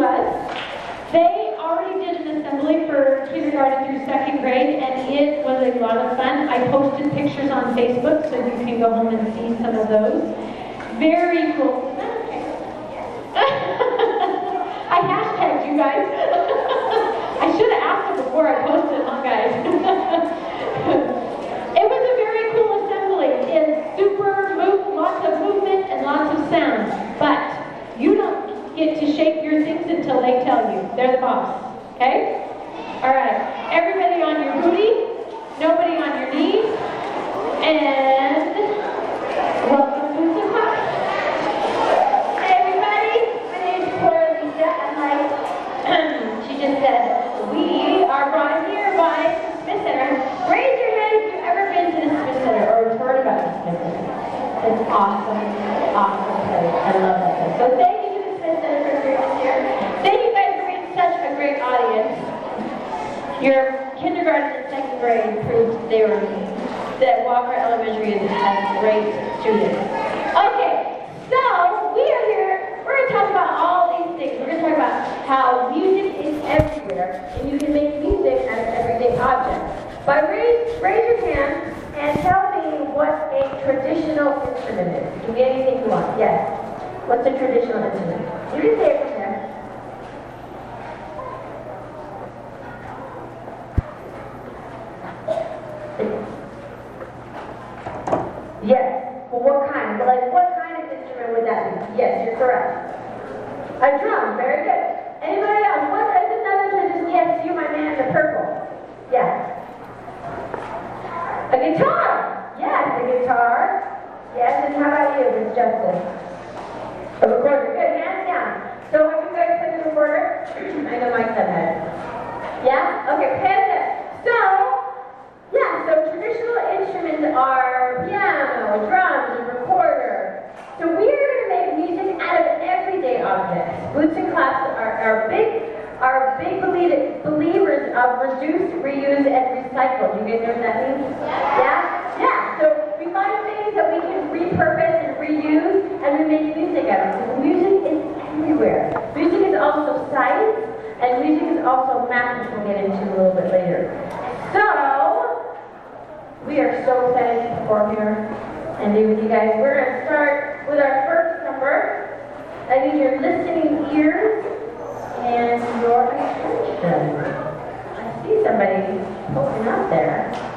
us. They already did an assembly for kindergarten through second grade, and it was a lot of fun. I posted pictures on Facebook, so you can go home and see some of those. Very cool Correct. A drum And music is also math, which we'll get into a little bit later. So, we are so excited to perform here and be with you guys. We're going to start with our first number. I need your listening ears and your attention. I see somebody poking out there.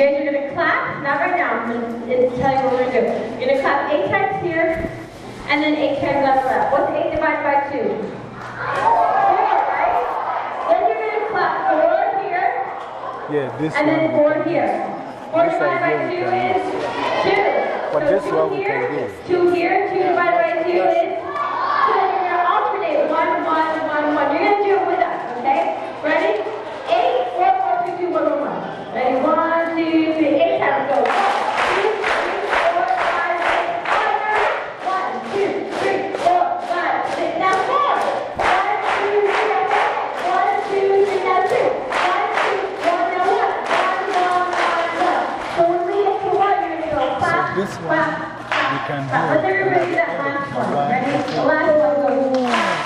You guys are going to clap, not right now, I'm going to tell you what we're going to do. You're going to clap eight times here, and then eight times on the left. What's eight divided by two? Four. Then you're going to clap four here, yeah, this and then four here. Four divided by two is two. But so this two one here, two here, two divided by two is two. And you're going to alternate one, one, one, one. You're going to do it with us, okay? Ready? can do it. Let's everybody that last one. Ready? Last one.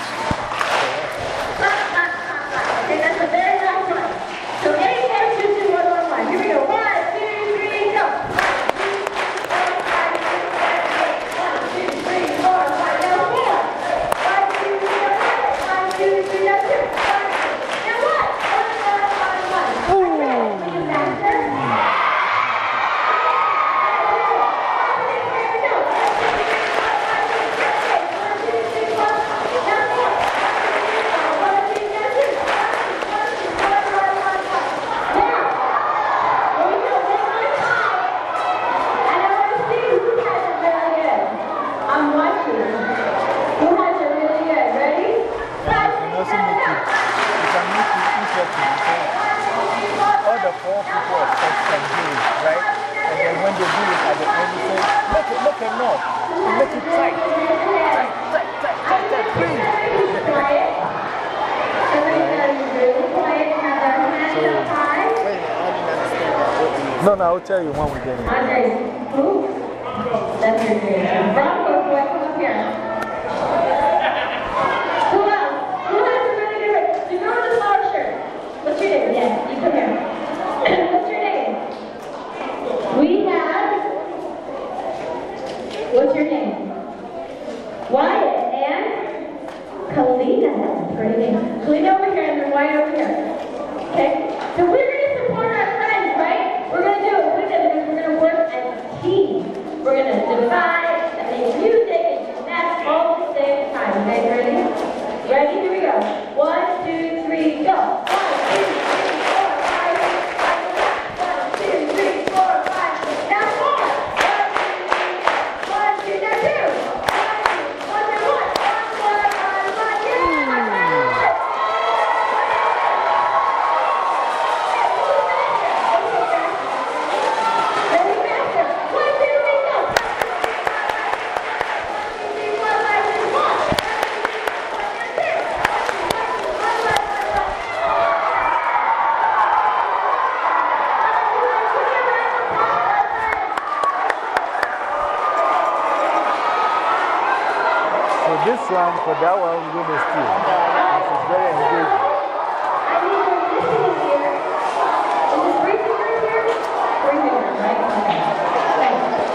all people expect from Jews, right? And then when they do it at the end, they say, make it, make a knot, make it tight, tight, tight, tight, tight. No, no, I'll tell you when we get in. That's your creation. Bravo, boy, come up here.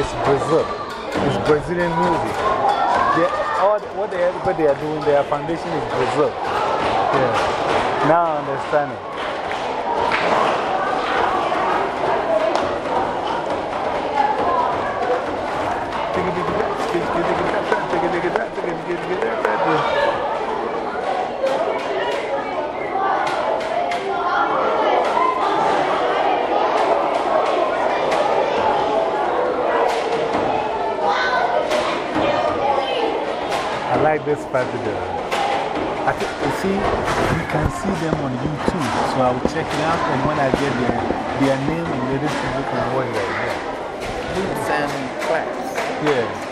is Brazil. It's Brazilian music. They, all, what they, what they are doing, their foundation is Brazil. Yeah. Now I understand it. Like this part of the. I think, you see, you can see them on YouTube, so I will check it out. And when I get their, their name and everything, you can watch it. Yeah. Boots and flats. Yeah.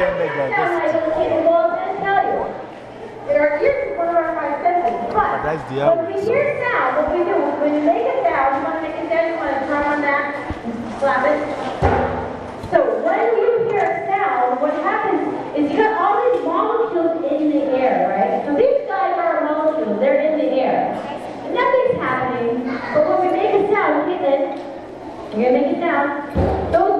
gender diversity. There are years when we're my senses, but, that's the when we hear sound, what we do, when you make a sound, you want to make a sound, you want to drum on that, slap it. So when you hear a sound, what happens is you got all these molecules in the air, right? So these guys are molecules, they're in the air. Nothing's happening, but when we make a sound, look at this, we're going to make a sound. Those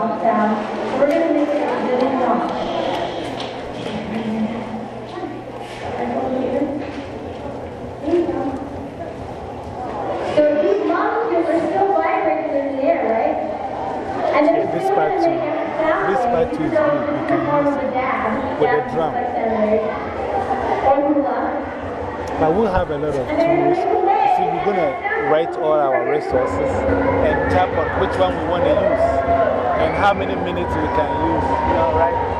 We're going to make it a minute. So these molecules are still vibrating in the air, right? And if this part too, this part is good. We can use it with a drum. But we'll have a lot of tools. So we're going to write all our resources and tap on which one we want to use and how many minutes we can use, you know, right?